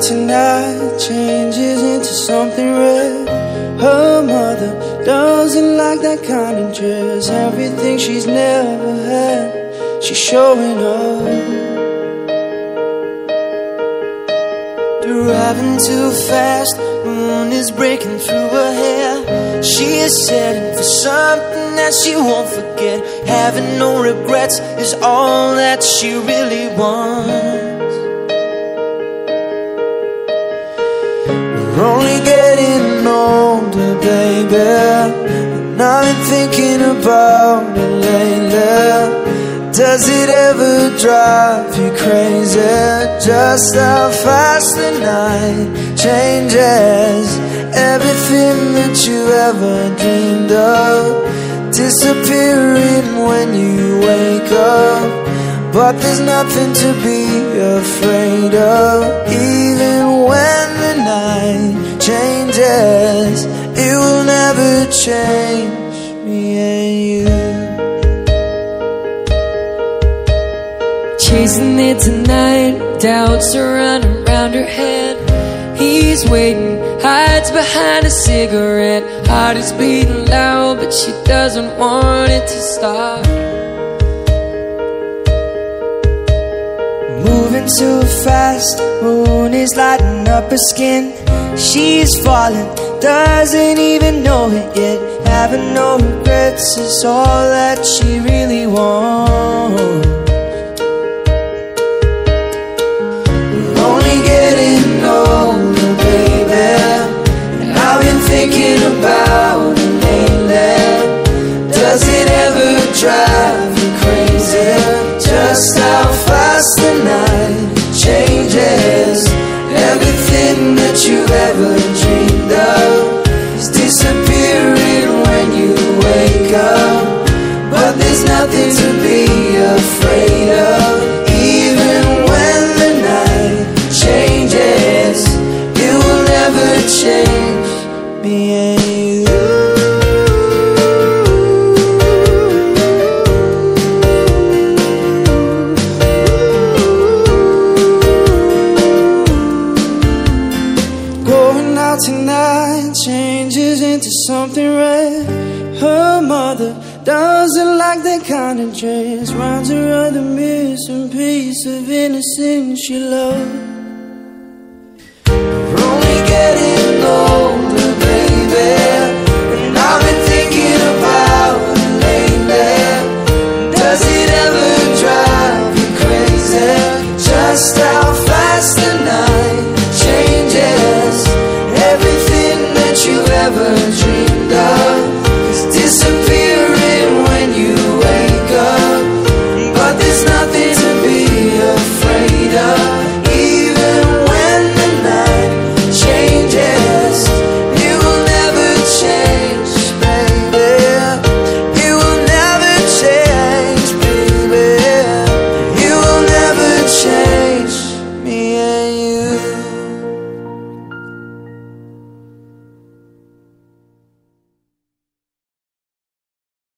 tonight changes into something red. Her mother doesn't like that kind of dress. Everything she's never had, she's showing up. Driving too fast, moon is breaking through her hair. She is setting for something that she won't forget. Having no regrets is all that she really wants. And I've been thinking about it lately. Does it ever drive you crazy? Just how fast the night changes. Everything that you ever dreamed of disappearing when you wake up. But there's nothing to be afraid of. Even when the night changes, change me and you. Chasing it tonight, doubts are running around her head. He's waiting, hides behind a cigarette. Heart is beating loud, but she doesn't want it to stop. Moving too fast, moon is lighting up her skin. She's falling, doesn't even know it yet. Having no regrets is all that she really wants. Only getting older, baby. And I've been thinking about it lately. Does it ever drive Everything that you've ever dreamed of is disappearing when you wake up. But there's nothing something red. Her mother doesn't like that kind of dress. Her of the missing piece of innocence she loved. We're only getting older, baby. And I've thinking about. Does ever drive you crazy? Just how fast the night changes. Everything that you've ever.